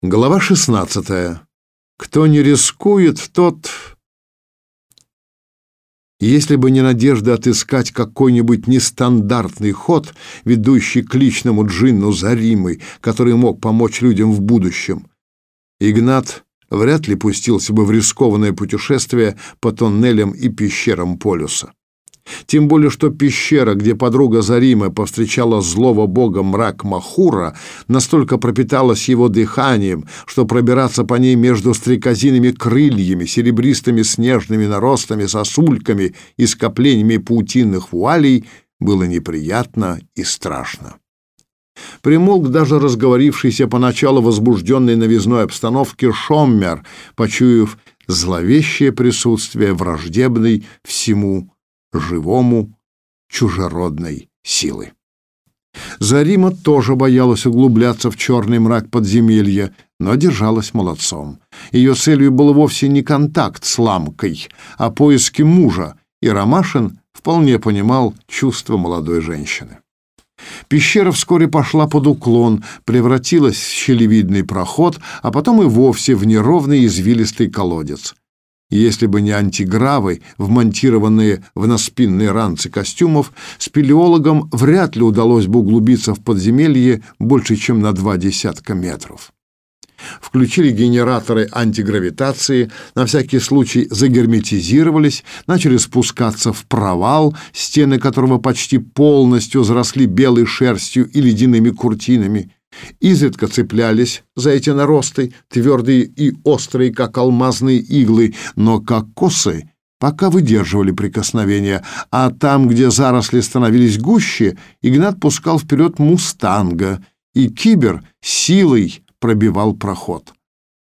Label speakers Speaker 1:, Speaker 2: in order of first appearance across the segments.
Speaker 1: Глава 16. Кто не рискует, тот... Если бы не надежда отыскать какой-нибудь нестандартный ход, ведущий к личному джинну Заримы, который мог помочь людям в будущем, Игнат вряд ли пустился бы в рискованное путешествие по тоннелям и пещерам полюса. Тем более, что пещера, где подруга Зарима повстречала злого бога мрак Махура, настолько пропиталась его дыханием, что пробираться по ней между стрекозиными крыльями, серебристыми снежными наростами, сосульками и скоплениями паутинных вуалей было неприятно и страшно. Примолк даже разговорившийся поначалу возбужденной новизной обстановки Шоммер, почуяв зловещее присутствие враждебной всему живому чужеродной силы. Зарима тоже боялась углубляться в черный мрак подземелья, но держалась молодцом. Ее целью был вовсе не контакт с ламкой, а поиски мужа, и Ромашин вполне понимал чувства молодой женщины. Пещера вскоре пошла под уклон, превратилась в щелевидный проход, а потом и вовсе в неровный извилистый колодец. Если бы не антигравы, вмонтированные в наспинные ранцы костюмов, спелеологам вряд ли удалось бы углубиться в подземелье больше, чем на два десятка метров. Включили генераторы антигравитации, на всякий случай загерметизировались, начали спускаться в провал, стены которого почти полностью заросли белой шерстью и ледяными куртинами изредка цеплялись за эти наросты, твердые и острые, как алмазные иглы, но как косы пока выдерживали прикосновения, а там, где заросли становились гуще, Игнат пускал вперед мустанга, и кибер силой пробивал проход.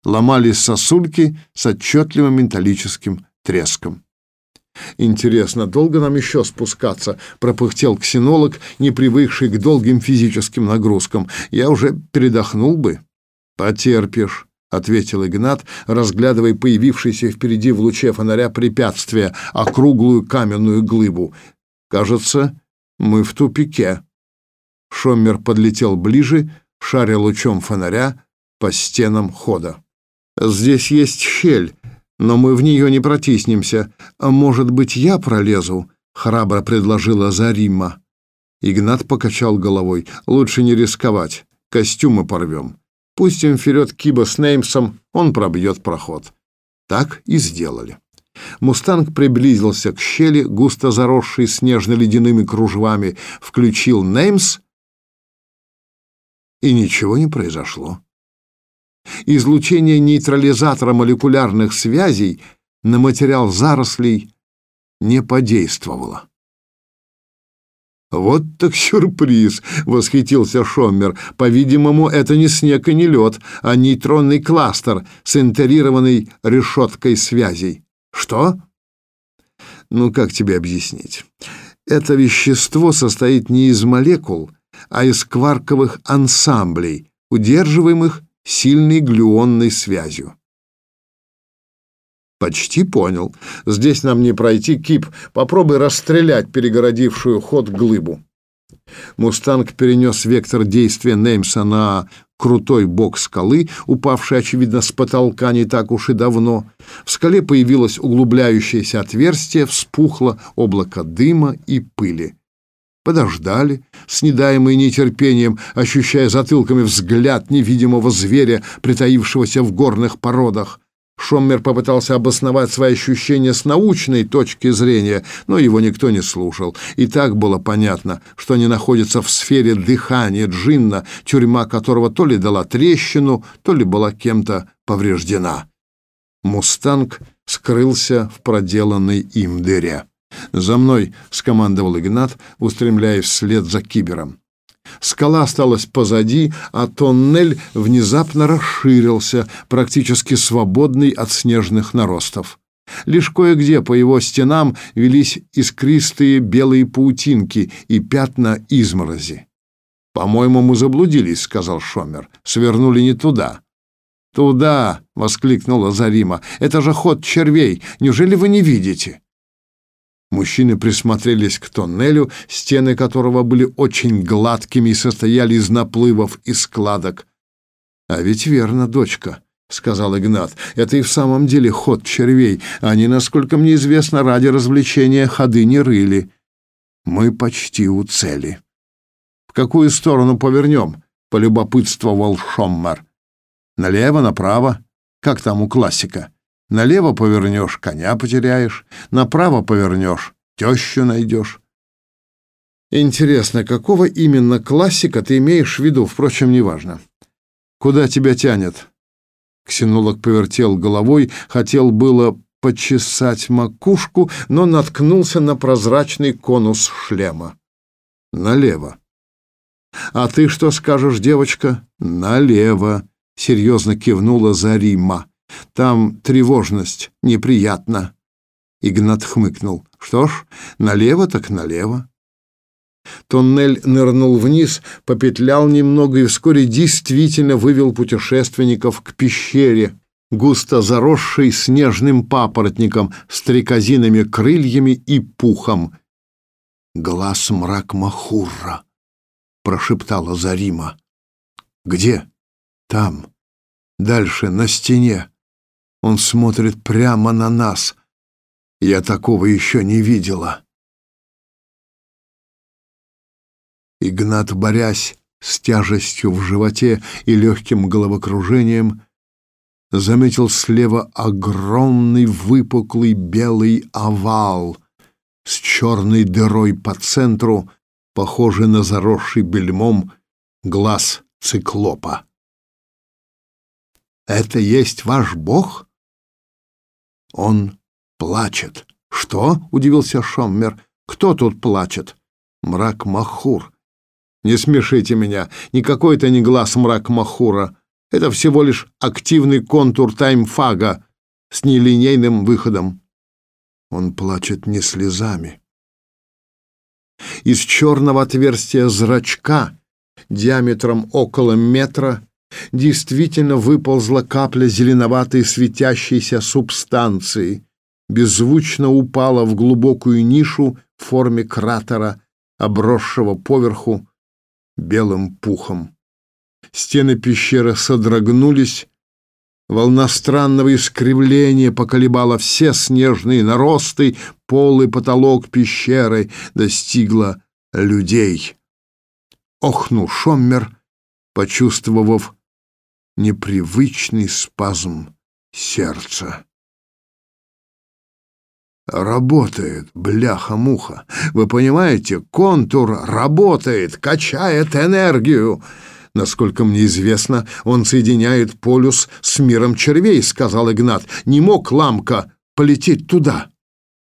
Speaker 1: Ломались сосульки с отчетливым металлическим треском. Интересно, долго нам еще спускаться? пропыхтел ксенолог, не привыкший к долгим физическим нагрузкам. Я уже передохнул бы. Потерпишь, ответил Игнат, разглядывая появившееся впереди в луче фонаря препятствие, округлую каменную глыбу. Кажется, мы в тупике. Шоммер подлетел ближе, шаря лучом фонаря по стенам хода. Здесь есть щель, но мы в нее не протиснемся. А может быть, я пролезу?» — храбро предложила Зарима. Игнат покачал головой. «Лучше не рисковать. Костюмы порвем. Пустим вперед Киба с Неймсом, он пробьет проход». Так и сделали. Мустанг приблизился к щели, густо заросшей снежно-ледяными кружевами, включил Неймс, и ничего не произошло излучение нейтрализатора молекулярных связей на материал зарослей не подействовало. «Вот так сюрприз!» — восхитился Шоммер. «По-видимому, это не снег и не лед, а нейтронный кластер с интерированной решеткой связей». «Что?» «Ну, как тебе объяснить? Это вещество состоит не из молекул, а из кварковых ансамблей, удерживаемых сильной глюонной связью. Почти понял. Здесь нам не пройти, Кип. Попробуй расстрелять перегородившую ход глыбу. Мустанг перенес вектор действия Неймса на крутой бок скалы, упавший, очевидно, с потолка не так уж и давно. В скале появилось углубляющееся отверстие, вспухло облако дыма и пыли подождали, с недаемой нетерпением, ощущая затылками взгляд невидимого зверя, притаившегося в горных породах. Шоммер попытался обосновать свои ощущения с научной точки зрения, но его никто не слушал. И так было понятно, что они находятся в сфере дыхания джинна, тюрьма которого то ли дала трещину, то ли была кем-то повреждена. Мустанг скрылся в проделанной им дыре. «За мной!» — скомандовал Игнат, устремляясь вслед за кибером. Скала осталась позади, а тоннель внезапно расширился, практически свободный от снежных наростов. Лишь кое-где по его стенам велись искристые белые паутинки и пятна изморози. «По-моему, мы заблудились», — сказал Шомер. «Свернули не туда». «Туда!» — воскликнула Зарима. «Это же ход червей! Неужели вы не видите?» Мужчины присмотрелись к тоннелю, стены которого были очень гладкими и состояли из наплывов и складок. А ведь верно, дочка, сказал Игнат. Это и в самом деле ход червей. Они, насколько мне известно, ради развлечения ходы не рыли. Мы почти у цели. В какую сторону повернем? полюбопытствовал Шоммер. Налево, направо, как там у классика. Налево повернешь, коня потеряешь, направо повернешь, тещу найдешь. Интересно, какого именно классика ты имеешь в виду, впрочем, неважно. Куда тебя тянет? Ксенолог повертел головой, хотел было почесать макушку, но наткнулся на прозрачный конус шлема. Налево. А ты что скажешь, девочка? Налево, серьезно кивнула Зарима. Там тревожность, неприятно. Игнат хмыкнул. Что ж, налево так налево. Тоннель нырнул вниз, попетлял немного и вскоре действительно вывел путешественников к пещере, густо заросшей снежным папоротником, стрекозиными крыльями и пухом. «Глаз мрак Махурра», — прошептала Зарима. «Где?» «Там. Дальше, на стене. Он смотрит прямо на нас. Я такого еще не видела». Игнат, борясь с тяжестью в животе и легким головокружением, заметил слева огромный выпуклый белый овал с черной дырой по центру, похожий на заросший бельмом глаз циклопа. «Это есть ваш бог?» «Он плачет». «Что?» — удивился Шоммер. «Кто тут плачет?» «Мрак Махур. Не смешите меня, никакой это не глаз мрак Махура. Это всего лишь активный контур таймфага с нелинейным выходом. Он плачет не слезами. Из черного отверстия зрачка диаметром около метра действительно выползла капля зеленоватой светящейся субстанции, беззвучно упала в глубокую нишу в форме кратера, обросшего поверху белым пухом. Стены пещеры содрогнулись, волна странного искривления поколебала все снежные наросты, пол и потолок пещеры достигла людей. Охнул Шоммер, почувствовав непривычный спазм сердца. Работает, бляха-муха. Вы понимаете, контур работает, качает энергию. Насколько мне известно, он соединяет полюс с миром червей, сказал Игнат. Не мог ламка полететь туда.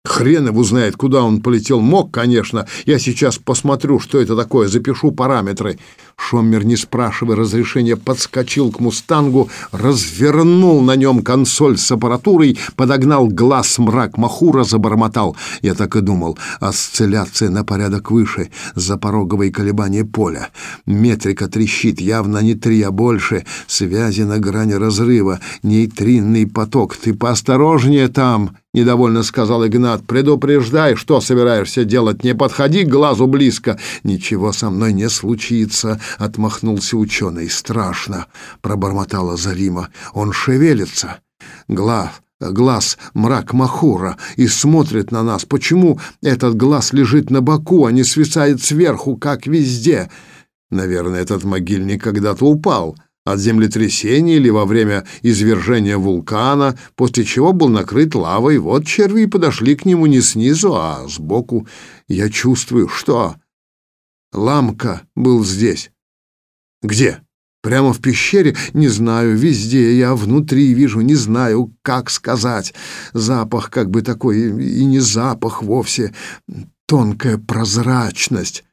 Speaker 1: Хрен его знает, куда он полетел. Мог, конечно. Я сейчас посмотрю, что это такое, запишу параметры. Шоммер, не спрашивая разрешения, подскочил к «Мустангу», развернул на нем консоль с аппаратурой, подогнал глаз мрак Махура, забормотал. Я так и думал. Осцилляция на порядок выше, запороговые колебания поля. Метрика трещит, явно не три, а больше. Связи на грани разрыва. Нейтринный поток. Ты поосторожнее там недовольно сказал Игнат. Предупреждай, что собираешься делать, не подходи к глазу близко. Ничего со мной не случится, отмахнулся ученый. Страшно, пробормотала Зарима. Он шевелится. Глаз глаз мрак Махура и смотрит на нас. Почему этот глаз лежит на боку, а не свисает сверху, как везде? Наверное, этот могильник когда-то упал от землетрясения или во время извержения вулкана, после чего был накрыт лавой. Вот черви подошли к нему не снизу, а сбоку. Я чувствую, что... Ламка был здесь. Где? Прямо в пещере? Не знаю, везде. Я внутри вижу, не знаю, как сказать. Запах как бы такой, и не запах вовсе. Тонкая прозрачность.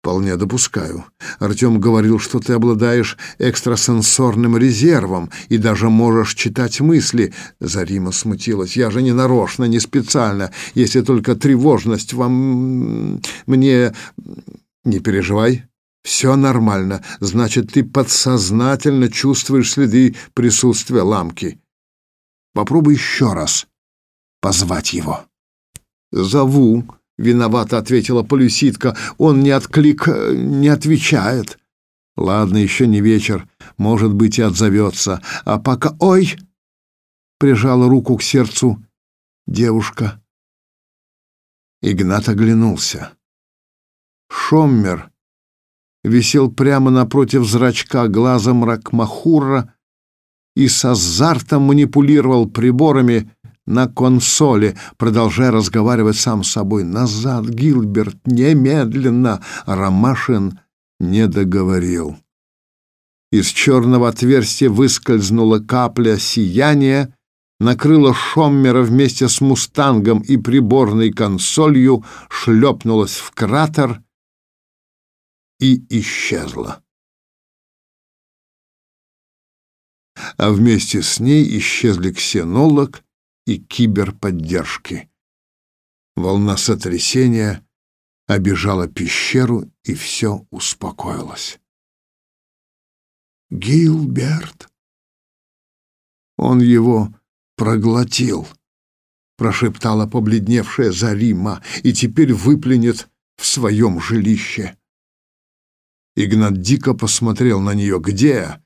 Speaker 1: Вполне допускаю. Артем говорил, что ты обладаешь экстрасенсорным резервом и даже можешь читать мысли. Зарима смутилась. Я же не нарочно, не специально, если только тревожность вам мне не переживай. Все нормально. Значит, ты подсознательно чувствуешь следы присутствия ламки. Попробуй еще раз позвать его. Зову, виновато ответила полюситка. Он не отклик, не отвечает. Ладно, еще не вечер. может быть, и отзовется. А пока... Ой! Прижала руку к сердцу девушка. Игнат оглянулся. Шоммер висел прямо напротив зрачка глаза Мракмахура и с азартом манипулировал приборами на консоли, продолжая разговаривать сам с собой. «Назад, Гилберт, немедленно!» Ромашин не договорил. Из черного отверстия выскользнула капля сияния, накрыла Шоммера вместе с мустангом и приборной консолью, шлепнулась в кратер и исчезла. А вместе с ней исчезли ксенолог и киберподдержки. Волна сотрясения обижала пещеру, и все успокоилось. Гилберт. Он его проглотил, прошептала побледневшая Зарима, и теперь выплюнет в своем жилище. Игнат дико посмотрел на нее. «Где?»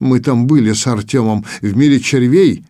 Speaker 1: «Мы там были с Артемом в мире червей?»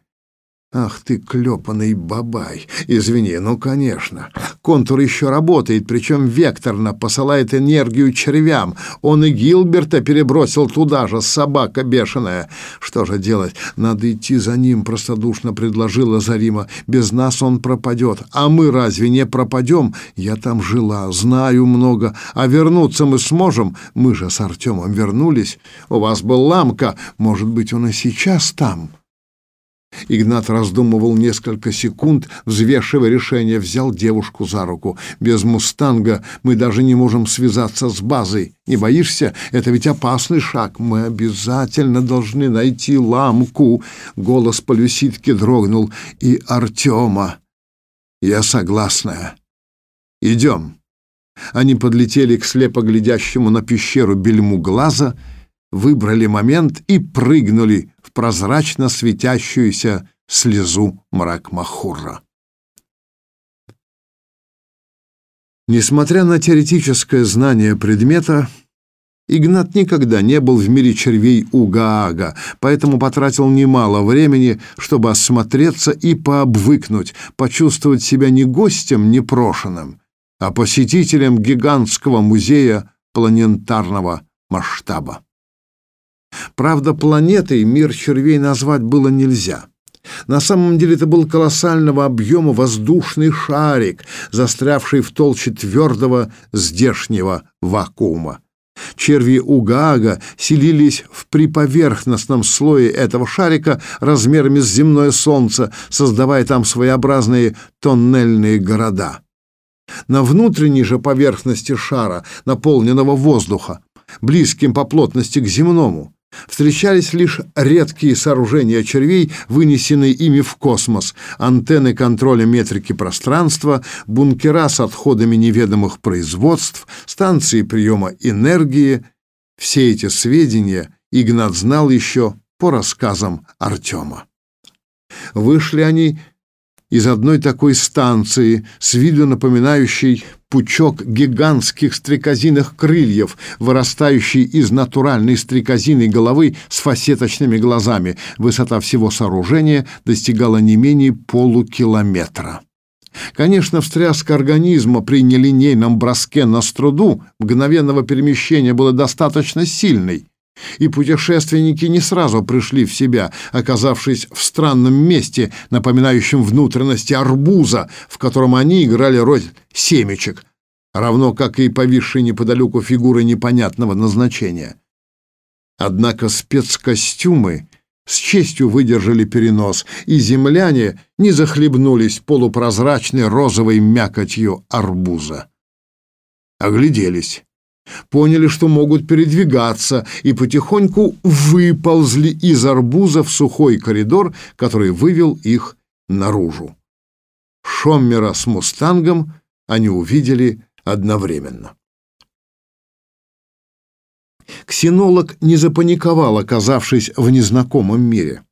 Speaker 1: Ах ты, клепанный бабай! Извини, ну, конечно. Контур еще работает, причем векторно посылает энергию червям. Он и Гилберта перебросил туда же, собака бешеная. Что же делать? Надо идти за ним, простодушно предложила Зарима. Без нас он пропадет. А мы разве не пропадем? Я там жила, знаю много. А вернуться мы сможем? Мы же с Артемом вернулись. У вас был ламка. Может быть, он и сейчас там?» Игнат раздумывал несколько секунд, взвешивая решение, взял девушку за руку. «Без «Мустанга» мы даже не можем связаться с базой. Не боишься? Это ведь опасный шаг. Мы обязательно должны найти ламку». Голос полюситки дрогнул. «И Артема». «Я согласна. Идем». Они подлетели к слепо глядящему на пещеру бельму глаза — выбрали момент и прыгнули в прозрачно светящуюся слезу мрак Махура. Несмотря на теоретическое знание предмета, Игнат никогда не был в мире червей у Гаага, поэтому потратил немало времени, чтобы осмотреться и пообвыкнуть, почувствовать себя не гостем непрошенным, а посетителем гигантского музея планетарного масштаба. Правда, планетой мир червей назвать было нельзя. На самом деле это был колоссального объема воздушный шарик, застрявший в толще твердого здешнего вакуума. Черви Угаага селились в приповерхностном слое этого шарика размерами с земное солнце, создавая там своеобразные тоннельные города. На внутренней же поверхности шара, наполненного воздуха, близким по плотности к земному, Встречались лишь редкие сооружения червей, вынесенные ими в космос, антенны контроля метрики пространства, бункера с отходами неведомых производств, станции приема энергии. Все эти сведения Игнат знал еще по рассказам Артема. Вышли они из одной такой станции, с виду напоминающей пучок гигантских стрекозиных крыльев, вырастающий из натуральной стрекозиной головы с фасеточными глазами. Высота всего сооружения достигала не менее полукилометра. Конечно, встряска организма при нелинейном броске на струду мгновенного перемещения была достаточно сильной, и путешественники не сразу пришли в себя, оказавшись в странном месте, напоминающем внутренности арбуза, в котором они играли роль семечек, равно как и повисшие неподалеку фигуры непонятного назначения. Однако спецкостюмы с честью выдержали перенос, и земляне не захлебнулись полупрозрачной розовой мякотью арбуза. Огляделись поняли, что могут передвигаться, и потихоньку выползли из арбуза в сухой коридор, который вывел их наружу. Шоммера с «Мустангом» они увидели одновременно. Ксенолог не запаниковал, оказавшись в незнакомом мире.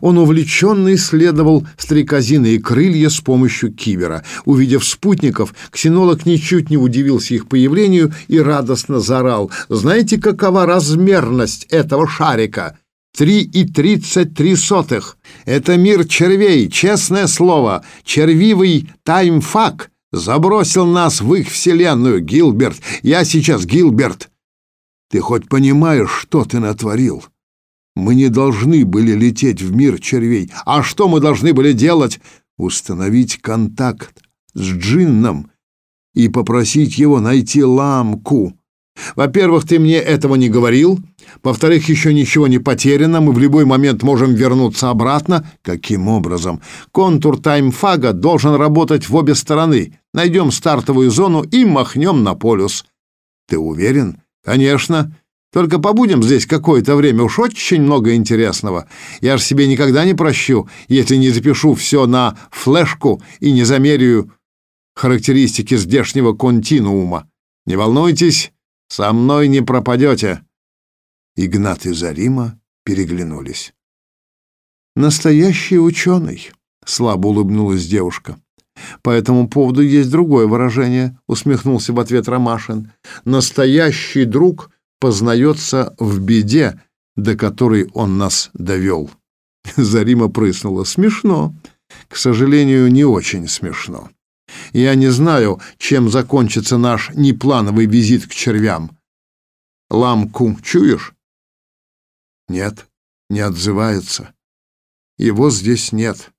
Speaker 1: Он увлеченно исследовал стрекозиные крылья с помощью кибера. Увидев спутников, ксенолог ничуть не удивился их появлению и радостно заорал. «Знаете, какова размерность этого шарика?» Три и тридцать три сотых. Это мир червей, честное слово. Червивый таймфак забросил нас в их вселенную, Гилберт. Я сейчас Гилберт. Ты хоть понимаешь, что ты натворил? Мы не должны были лететь в мир червей. А что мы должны были делать? Установить контакт с Джинном и попросить его найти ламку. Во-первых, ты мне этого не говорил. Во-вторых, еще ничего не потеряно. Мы в любой момент можем вернуться обратно. Каким образом? Контур таймфага должен работать в обе стороны. Найдем стартовую зону и махнем на полюс. Ты уверен? Конечно. Только побудем здесь какое-то время, уж очень много интересного. Я ж себе никогда не прощу, если не запишу все на флешку и не замеряю характеристики здешнего континуума. Не волнуйтесь, со мной не пропадете. Игнат и Зарима переглянулись. Настоящий ученый, слабо улыбнулась девушка. По этому поводу есть другое выражение, усмехнулся в ответ Ромашин. Настоящий друг — познается в беде, до которой он нас довел. Зарима прыснула. Смешно. К сожалению, не очень смешно. Я не знаю, чем закончится наш неплановый визит к червям. Ламку чуешь? Нет, не отзывается. Его здесь нет.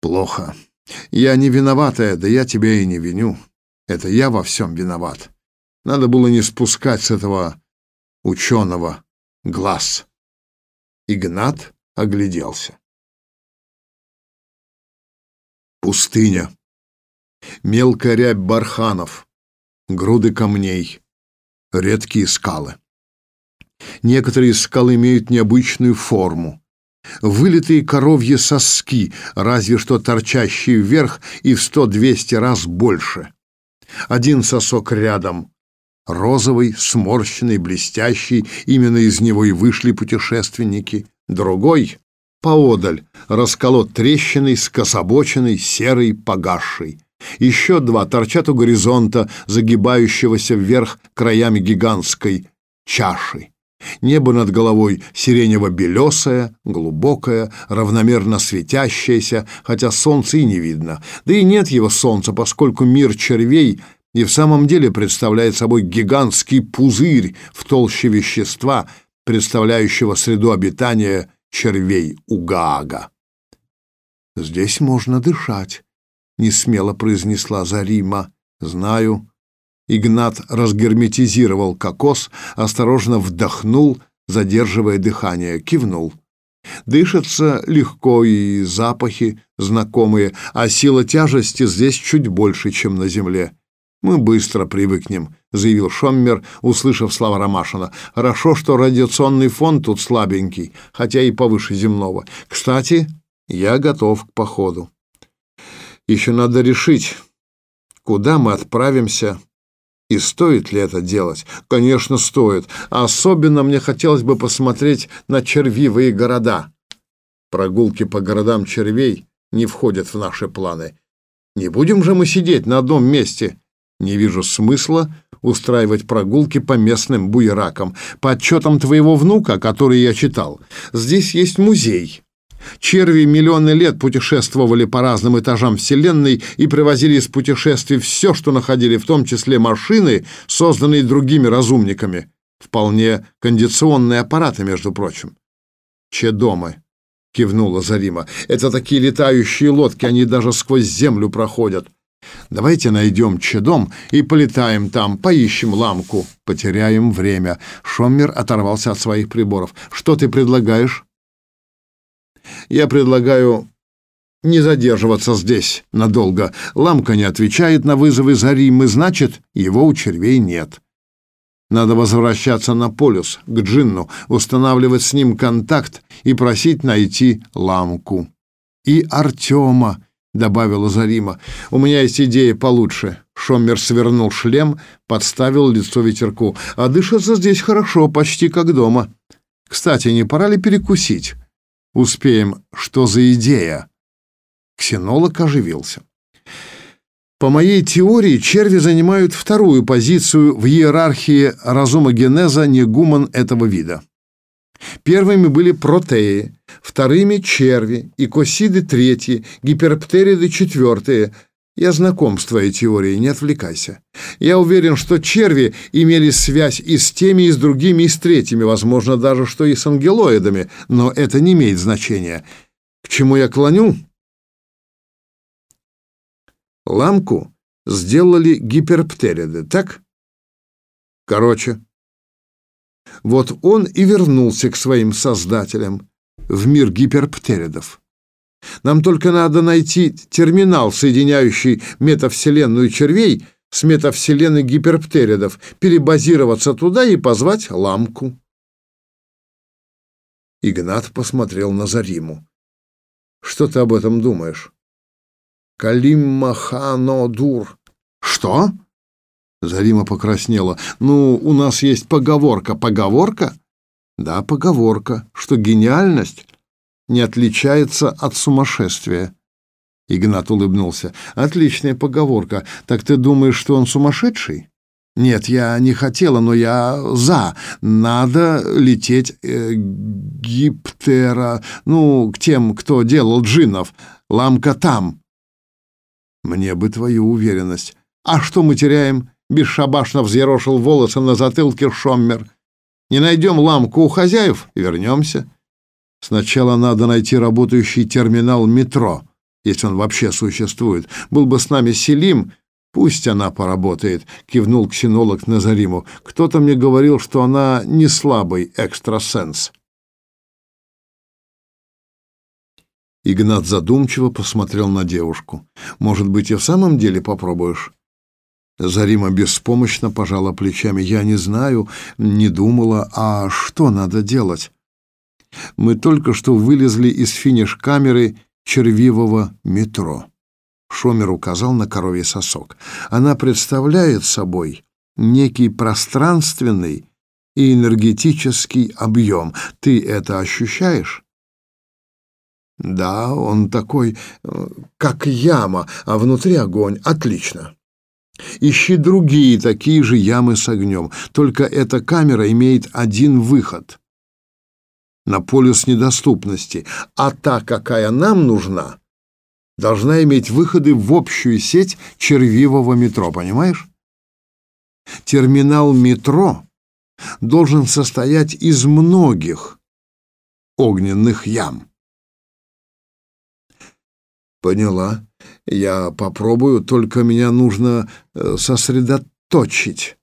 Speaker 1: Плохо. Я не виноватая, да я тебя и не виню. Это я во всем виноват. Надо было не спускать с этого ученого глаз. Игнат огляделся. Пустыня. Мелкая рябь барханов, груды камней, редкие скалы. Некоторые скалы имеют необычную форму. Вылитые коровьи соски, разве что торчащие вверх и в сто-двести раз больше. Один сосок рядом, розовый, сморщенный, блестящий, именно из него и вышли путешественники. Другой, поодаль, расколот трещиной, скособоченный, серый, погасший. Еще два торчат у горизонта, загибающегося вверх краями гигантской чаши. Небо над головой сиренево-белесое, глубокое, равномерно светящееся, хотя солнца и не видно. Да и нет его солнца, поскольку мир червей и в самом деле представляет собой гигантский пузырь в толще вещества, представляющего среду обитания червей Угаага. «Здесь можно дышать», — несмело произнесла Зарима. «Знаю». Игнат разгерметизировал кокос, осторожно вдохнул, задерживая дыхание, кивнул. Дышится легко и запахи знакомые, а сила тяжести здесь чуть больше, чем на земле. «Мы быстро привыкнем», — заявил Шоммер, услышав слова Ромашина. «Хорошо, что радиационный фон тут слабенький, хотя и повыше земного. Кстати, я готов к походу. Еще надо решить, куда мы отправимся и стоит ли это делать. Конечно, стоит. Особенно мне хотелось бы посмотреть на червивые города. Прогулки по городам червей не входят в наши планы. Не будем же мы сидеть на одном месте» Не вижу смысла устраивать прогулки по местным буеракам. По отчетам твоего внука, который я читал, здесь есть музей. Черви миллионы лет путешествовали по разным этажам Вселенной и привозили из путешествий все, что находили, в том числе машины, созданные другими разумниками. Вполне кондиционные аппараты, между прочим. Чедомы, кивнула Зарима. Это такие летающие лодки, они даже сквозь землю проходят. Давайте найдем Чедом и полетаем там, поищем ламку. Потеряем время. Шоммер оторвался от своих приборов. Что ты предлагаешь? Я предлагаю не задерживаться здесь надолго. Ламка не отвечает на вызовы Заримы, значит, его у червей нет. Надо возвращаться на полюс, к Джинну, устанавливать с ним контакт и просить найти ламку. И Артема, — добавила Зарима. «У меня есть идея получше». Шоммер свернул шлем, подставил лицо ветерку. «А дышится здесь хорошо, почти как дома. Кстати, не пора ли перекусить? Успеем. Что за идея? Ксенолог оживился. По моей теории, черви занимают вторую позицию в иерархии разумогенеза негуман этого вида. Первыми были протеи, вторыми — черви, и косиды — третьи, гиперптериды — четвертые. Я знаком с твоей теорией, не отвлекайся. Я уверен, что черви имели связь и с теми, и с другими, и с третьими, возможно, даже что и с ангелоидами, но это не имеет значения. К чему я клоню? Ламку сделали гиперптериды, так? Короче, вот он и вернулся к своим создателям в мир гиперптеридов. Нам только надо найти терминал, соединяющий метавселенную червей с метавселенной гиперптеридов, перебазироваться туда и позвать ламку. Игнат посмотрел на Зариму. «Что ты об этом думаешь?» «Калим Маханодур». «Что?» Зарима покраснела. «Ну, у нас есть поговорка». «Поговорка?» «Да, поговорка, что гениальность не отличается от сумасшествия». Игнат улыбнулся. «Отличная поговорка. Так ты думаешь, что он сумасшедший?» «Нет, я не хотела, но я за. Надо лететь э, гиптера, ну, к тем, кто делал джиннов. Ламка там». «Мне бы твою уверенность. А что мы теряем?» Бесшабашно взъерошил волосы на затылке Шоммер. «Не найдем ламку у хозяев — вернемся. Сначала надо найти работающий терминал метро, если он вообще существует. Был бы с нами Селим, пусть она поработает», — кивнул ксенолог Назариму. «Кто-то мне говорил, что она не слабый экстрасенс». Игнат задумчиво посмотрел на девушку. «Может быть, и в самом деле попробуешь?» Зарима беспомощно пожала плечами. «Я не знаю, не думала. А что надо делать?» «Мы только что вылезли из финиш-камеры червивого метро». Шомер указал на коровий сосок. «Она представляет собой некий пространственный и энергетический объем. Ты это ощущаешь?» «Да, он такой, э, как яма, а внутри огонь. Отлично!» Ищи другие такие же ямы с огнем. Только эта камера имеет один выход на полюс недоступности, а та, какая нам нужна, должна иметь выходы в общую сеть червивого метро, понимаешь? Терминал метро должен состоять из многих огненных ям. Поняла. Я попробую, только меня нужно э, сосредоточить.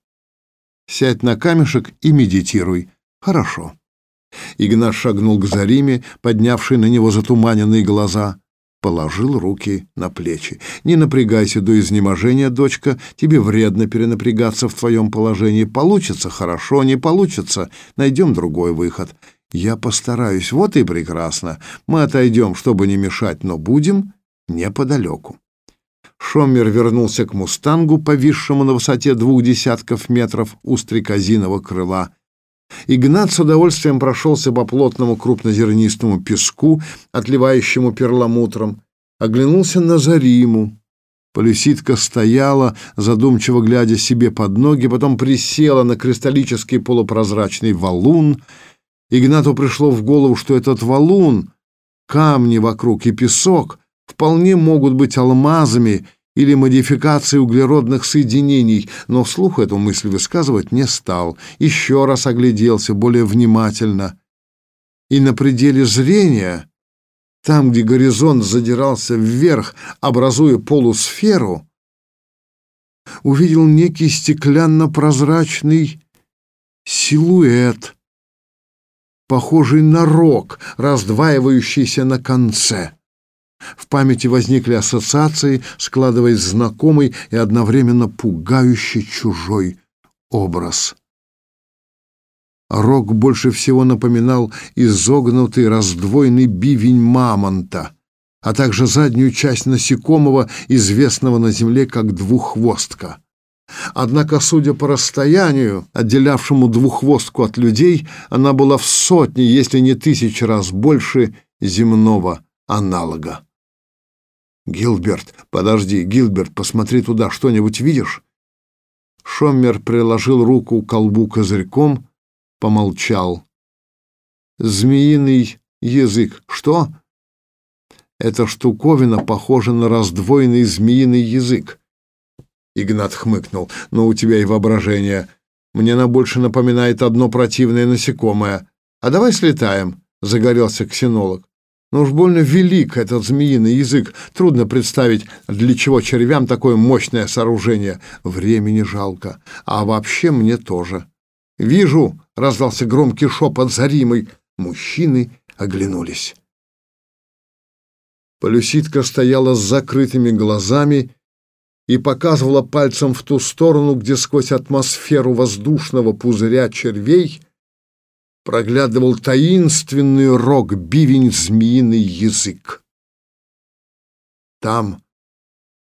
Speaker 1: Сядь на камешек и медитируй. Хорошо. Игнат шагнул к Зариме, поднявший на него затуманенные глаза, положил руки на плечи. Не напрягайся до изнеможения, дочка, тебе вредно перенапрягаться в твоем положении. Получится хорошо, не получится, найдем другой выход. Я постараюсь, вот и прекрасно. Мы отойдем, чтобы не мешать, но будем неподалеку. Шоммер вернулся к «Мустангу», повисшему на высоте двух десятков метров у стрекозиного крыла. Игнат с удовольствием прошелся по плотному крупнозернистому песку, отливающему перламутром, оглянулся на Зариму. Полиситка стояла, задумчиво глядя себе под ноги, потом присела на кристаллический полупрозрачный валун. Игнату пришло в голову, что этот валун, камни вокруг и песок вполне могут быть алмазами или модификацией углеродных соединений, но вслух эту мысль высказывать не стал. Еще раз огляделся более внимательно. И на пределе зрения, там, где горизонт задирался вверх, образуя полусферу, увидел некий стеклянно-прозрачный силуэт, похожий на рог, раздваивающийся на конце. В памяти возникли ассоциации, складываясь знакомый и одновременно пугающий чужой образ. Рог больше всего напоминал изогнутый раздвоенный бивень мамонта, а также заднюю часть насекомого, известного на земле как двуххвостка. Однако, судя по расстоянию, отделявшему двуххвостку от людей, она была в сотни, если не тысячи раз больше земного аналога. «Гилберт, подожди, Гилберт, посмотри туда, что-нибудь видишь?» Шоммер приложил руку к колбу козырьком, помолчал. «Змеиный язык. Что?» «Эта штуковина похожа на раздвоенный змеиный язык». Игнат хмыкнул. «Ну, у тебя и воображение. Мне она больше напоминает одно противное насекомое. А давай слетаем», — загорелся ксенолог. Но уж больно велик этот змеиный язык. Трудно представить, для чего червям такое мощное сооружение. Времени жалко. А вообще мне тоже. «Вижу!» — раздался громкий шепот заримый. Мужчины оглянулись. Полюситка стояла с закрытыми глазами и показывала пальцем в ту сторону, где сквозь атмосферу воздушного пузыря червей проглядывал таинственный рог, бивень, змеиный язык. Там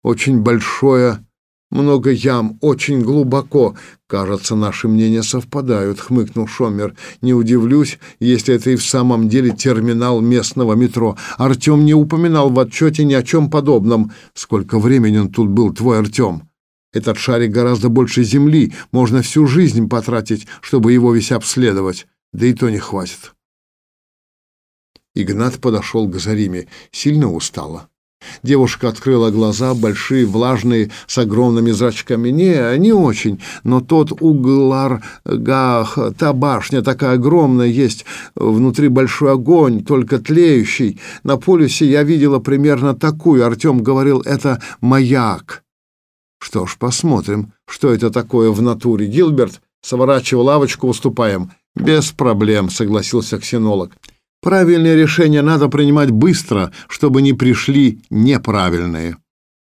Speaker 1: очень большое, много ям, очень глубоко. Кажется, наши мнения совпадают, хмыкнул Шомер. Не удивлюсь, если это и в самом деле терминал местного метро. Артем не упоминал в отчете ни о чем подобном. Сколько времени он тут был, твой Артем? Этот шарик гораздо больше Земли, можно всю жизнь потратить, чтобы его весь обследовать да и то не хватит. Игнат подошел к Зариме, сильно устала. Девушка открыла глаза, большие, влажные, с огромными зрачками. Не, не очень, но тот углар, гах, та башня такая огромная есть, внутри большой огонь, только тлеющий. На полюсе я видела примерно такую. Артем говорил, это маяк. Что ж, посмотрим, что это такое в натуре. Гилберт, сворачивай лавочку, уступаем. Без проблем, согласился ксенолог. Правильные решения надо принимать быстро, чтобы не пришли неправильные.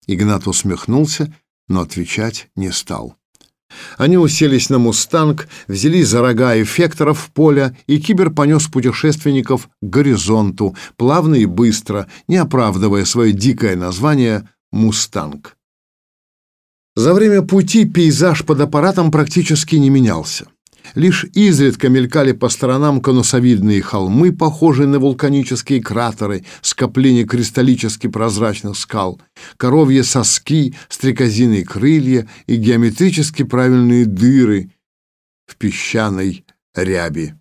Speaker 1: Игнат усмехнулся, но отвечать не стал. Они уселись на «Мустанг», взялись за рога эффекторов в поле, и Кибер понес путешественников к горизонту, плавно и быстро, не оправдывая свое дикое название «Мустанг». За время пути пейзаж под аппаратом практически не менялся. Лишь изредка мелькали по сторонам конусовидные холмы, похожие на вулканические кратеры, скопления кристаллически прозрачных скал, коровьи соски, стрекозиные крылья и геометрически правильные дыры в песчаной ряби.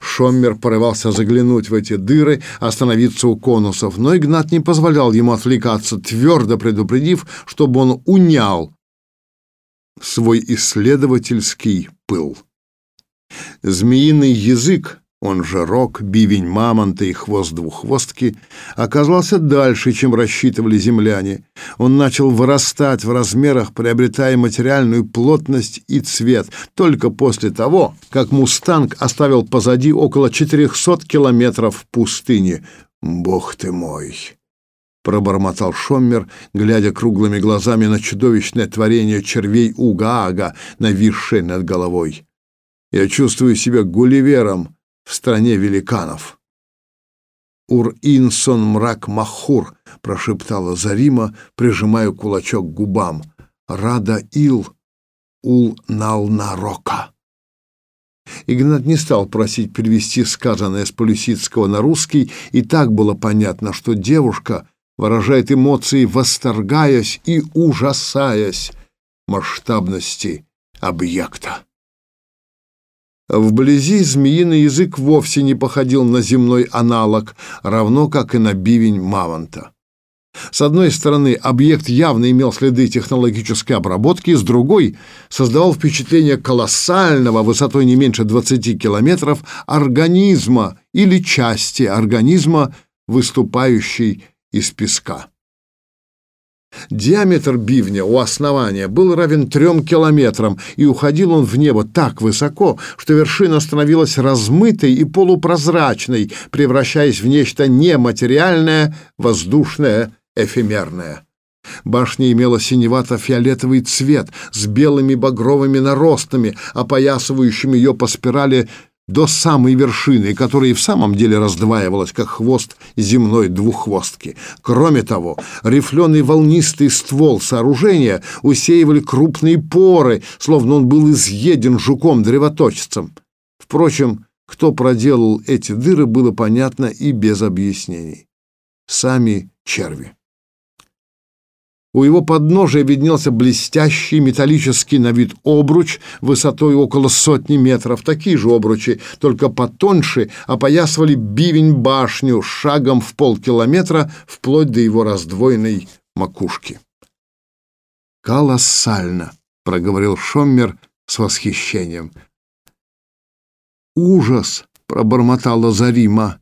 Speaker 1: Шоммер порывался заглянуть в эти дыры, остановиться у конусов, но Игнат не позволял ему отвлекаться, твердо предупредив, чтобы он унял свой исследовательский пыл. Змеиный язык, он же рог, бивень мамонта и хвост двуххвостки, оказался дальше, чем рассчитывали земляне. Он начал вырастать в размерах, приобретая материальную плотность и цвет, только после того, как «Мустанг» оставил позади около 400 километров пустыни. «Бог ты мой!» — пробормотал Шоммер, глядя круглыми глазами на чудовищное творение червей Угаага, нависшее над головой. «Я чувствую себя Гулливером в стране великанов». «Ур-Инсон мрак Махур», — прошептала Зарима, прижимая кулачок к губам. «Рада Ил Ул-Нал-Нарока». Игнат не стал просить перевести сказанное с полюсидского на русский, и так было понятно, что девушка выражает эмоции, восторгаясь и ужасаясь масштабности объекта. Вблизи змеиный язык вовсе не походил на земной аналог, равно как и на бивень мамонта. С одной стороны, объект явно имел следы технологической обработки, с другой создавал впечатление колоссального, высотой не меньше 20 километров, организма или части организма, выступающей из песка. Диаметр бивня у основания был равен трем километрам, и уходил он в небо так высоко, что вершина становилась размытой и полупрозрачной, превращаясь в нечто нематериальное, воздушное, эфемерное. Башня имела синевато-фиолетовый цвет с белыми багровыми наростами, опоясывающими ее по спирали до самой вершины, которая и в самом деле раздваивалась, как хвост земной двуххвостки. Кроме того, рифленый волнистый ствол сооружения усеивали крупные поры, словно он был изъеден жуком-древоточцем. Впрочем, Кто проделал эти дыры, было понятно и без объяснений. Сами черви. У его подножия виднелся блестящий металлический на вид обруч высотой около сотни метров. Такие же обручи, только потоньше, опоясывали бивень-башню шагом в полкилометра вплоть до его раздвоенной макушки. «Колоссально!» — проговорил Шоммер с восхищением. «Ужас!» — пробормотала Зарима.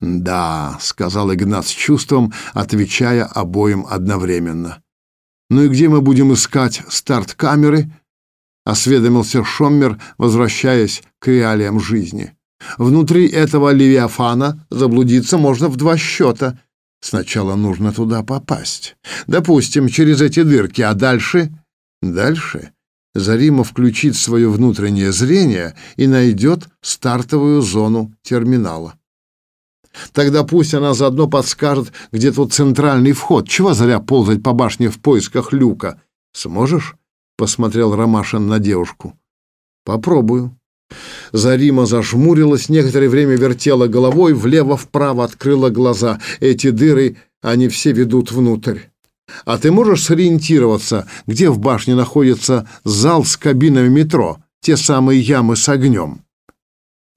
Speaker 1: «Да», — сказал Игнат с чувством, отвечая обоим одновременно. «Ну и где мы будем искать старт камеры?» — осведомился Шоммер, возвращаясь к реалиям жизни. «Внутри этого левиафана заблудиться можно в два счета. Сначала нужно туда попасть. Допустим, через эти дырки, а дальше...» «Дальше...» Зарима включит свое внутреннее зрение и найдет стартовую зону терминала. Тогда пусть она заодно подскажет, где тут центральный вход. Чего зря ползать по башне в поисках люка? Сможешь? Посмотрел Ромашин на девушку. Попробую. Зарима зажмурилась, некоторое время вертела головой, влево-вправо открыла глаза. Эти дыры, они все ведут внутрь. А ты можешь сориентироваться, где в башне находится зал с кабинами метро, те самые ямы с огнем?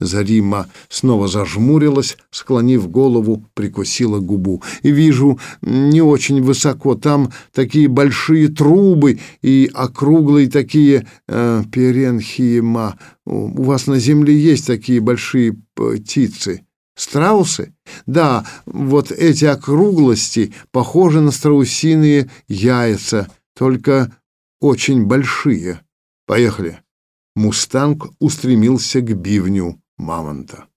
Speaker 1: Зарима снова зажмурилась, склонив голову, прикусила губу. И вижу, не очень высоко, там такие большие трубы и округлые такие э, перенхиема. У вас на земле есть такие большие птицы? Страусы? Да, вот эти округлости похожи на страусиные яйца, только очень большие. Поехали. Мустанг устремился к бивню мамонта.